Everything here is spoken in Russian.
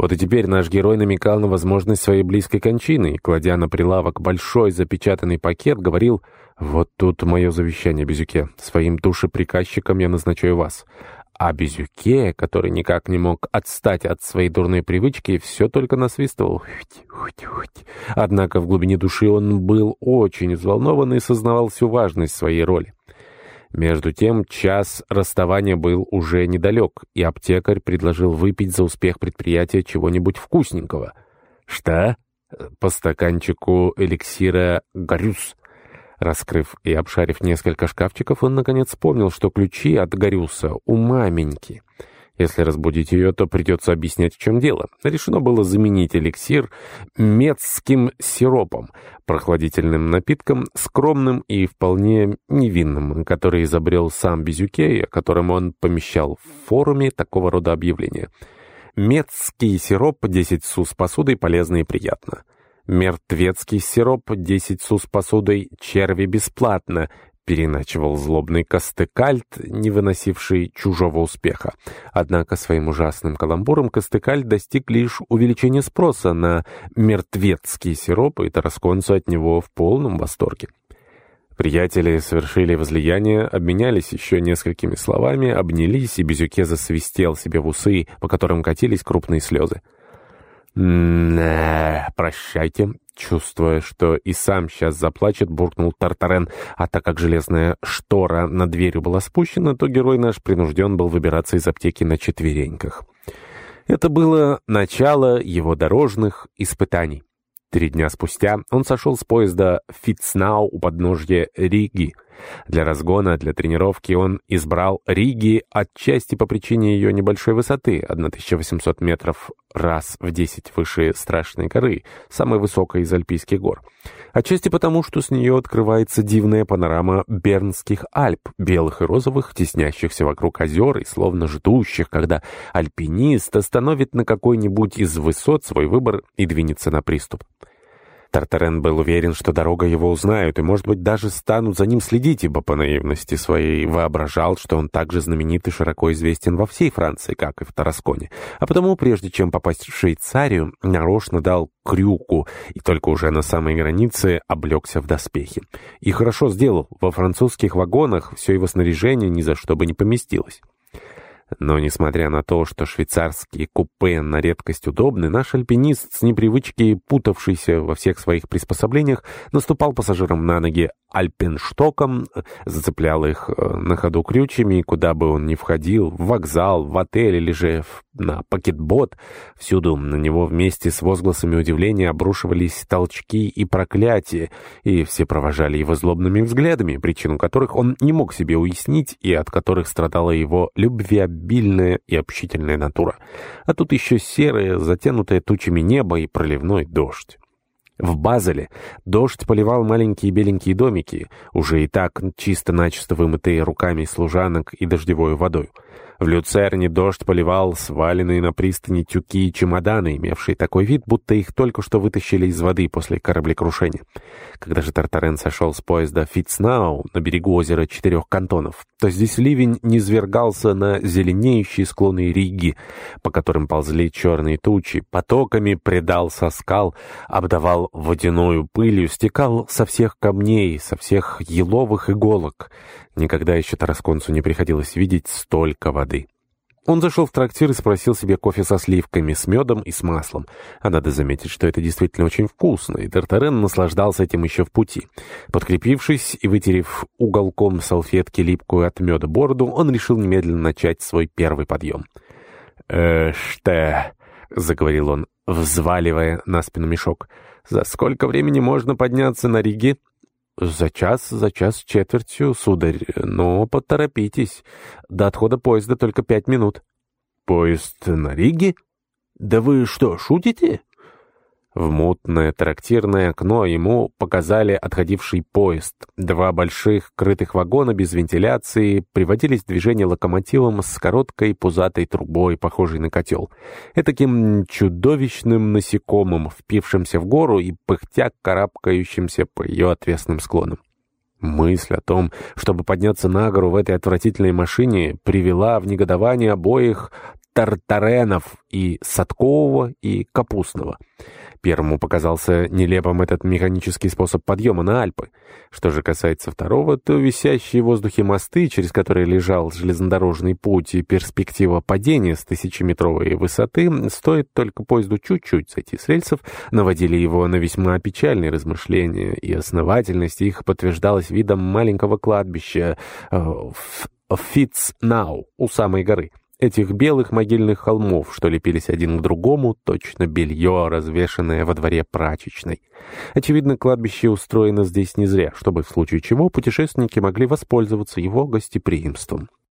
Вот и теперь наш герой намекал на возможность своей близкой кончины, и, кладя на прилавок большой запечатанный пакет, говорил «Вот тут мое завещание, Безюке. Своим душеприказчиком я назначаю вас». А Безюке, который никак не мог отстать от своей дурной привычки, все только насвистывал. Однако в глубине души он был очень взволнован и сознавал всю важность своей роли. Между тем час расставания был уже недалек, и аптекарь предложил выпить за успех предприятия чего-нибудь вкусненького. «Что?» «По стаканчику эликсира Горюс». Раскрыв и обшарив несколько шкафчиков, он наконец вспомнил, что ключи от Горюса у маменьки — если разбудить ее, то придется объяснять, в чем дело. Решено было заменить эликсир метским сиропом, прохладительным напитком, скромным и вполне невинным, который изобрел сам Безюке, о котором он помещал в форуме такого рода объявления. Метский сироп 10 су с посудой полезно и приятно. Мертвецкий сироп 10 су с посудой черви бесплатно, переначивал злобный Костыкальт, не выносивший чужого успеха. Однако своим ужасным каламбуром Костыкальт достиг лишь увеличения спроса на мертвецкий сироп, и Тарасконцу от него в полном восторге. Приятели совершили возлияние, обменялись еще несколькими словами, обнялись, и Безюке засвистел себе в усы, по которым катились крупные слезы. «М-да, прощайте», Чувствуя, что и сам сейчас заплачет, буркнул Тартарен, а так как железная штора над дверью была спущена, то герой наш принужден был выбираться из аптеки на четвереньках. Это было начало его дорожных испытаний. Три дня спустя он сошел с поезда Фитцнау у подножья Риги — для разгона, для тренировки он избрал Риги отчасти по причине ее небольшой высоты, 1800 метров раз в 10 выше Страшной горы, самой высокой из Альпийских гор. Отчасти потому, что с нее открывается дивная панорама Бернских Альп, белых и розовых, теснящихся вокруг озер и словно ждущих, когда альпинист остановит на какой-нибудь из высот свой выбор и двинется на приступ. Тартарен был уверен, что дорога его узнают, и, может быть, даже станут за ним следить, ибо по наивности своей воображал, что он также знаменит и широко известен во всей Франции, как и в Тарасконе. А потому, прежде чем попасть в Швейцарию, нарочно дал крюку, и только уже на самой границе облегся в доспехи. И хорошо сделал, во французских вагонах все его снаряжение ни за что бы не поместилось. Но, несмотря на то, что швейцарские купе на редкость удобны, наш альпинист, с непривычки путавшийся во всех своих приспособлениях, наступал пассажирам на ноги альпенштоком, зацеплял их э, на ходу крючьями, куда бы он ни входил, в вокзал, в отель или же на пакетбот. Всюду на него вместе с возгласами удивления обрушивались толчки и проклятия, и все провожали его злобными взглядами, причину которых он не мог себе уяснить и от которых страдала его любвеобильная и общительная натура. А тут еще серое, затянутое тучами небо и проливной дождь. В Базеле дождь поливал маленькие беленькие домики, уже и так чисто-начисто вымытые руками служанок и дождевой водой. В Люцерне дождь поливал сваленные на пристани тюки и чемоданы, имевшие такой вид, будто их только что вытащили из воды после кораблекрушения. Когда же Тартарен сошел с поезда Фитцнау на берегу озера Четырех Кантонов, то здесь ливень низвергался на зеленеющие склоны Риги, по которым ползли черные тучи, потоками предал со скал, обдавал водяную пылью, стекал со всех камней, со всех еловых иголок. Никогда еще Тарасконцу не приходилось видеть столько воды. Он зашел в трактир и спросил себе кофе со сливками, с медом и с маслом. А надо заметить, что это действительно очень вкусно, и Тартарен наслаждался этим еще в пути. Подкрепившись и вытерев уголком салфетки липкую от меда бороду, он решил немедленно начать свой первый подъем. «Э, что?» — заговорил он, взваливая на спину мешок. «За сколько времени можно подняться на Риге?» «За час, за час с четвертью, сударь, но поторопитесь. До отхода поезда только пять минут». «Поезд на Риге? Да вы что, шутите?» В мутное трактирное окно ему показали отходивший поезд. Два больших крытых вагона без вентиляции приводились в движение локомотивом с короткой пузатой трубой, похожей на котел. Этаким чудовищным насекомым, впившимся в гору и пыхтя карабкающимся по ее отвесным склонам. Мысль о том, чтобы подняться на гору в этой отвратительной машине, привела в негодование обоих Тартаренов и Садкового и Капустного. Первому показался нелепым этот механический способ подъема на Альпы. Что же касается второго, то висящие в воздухе мосты, через которые лежал железнодорожный путь и перспектива падения с тысячеметровой высоты, стоит только поезду чуть-чуть сойти с рельсов, наводили его на весьма печальные размышления, и основательность их подтверждалась видом маленького кладбища э, в Фитцнау у самой горы этих белых могильных холмов, что лепились один к другому, точно белье, развешанное во дворе прачечной. Очевидно, кладбище устроено здесь не зря, чтобы в случае чего путешественники могли воспользоваться его гостеприимством.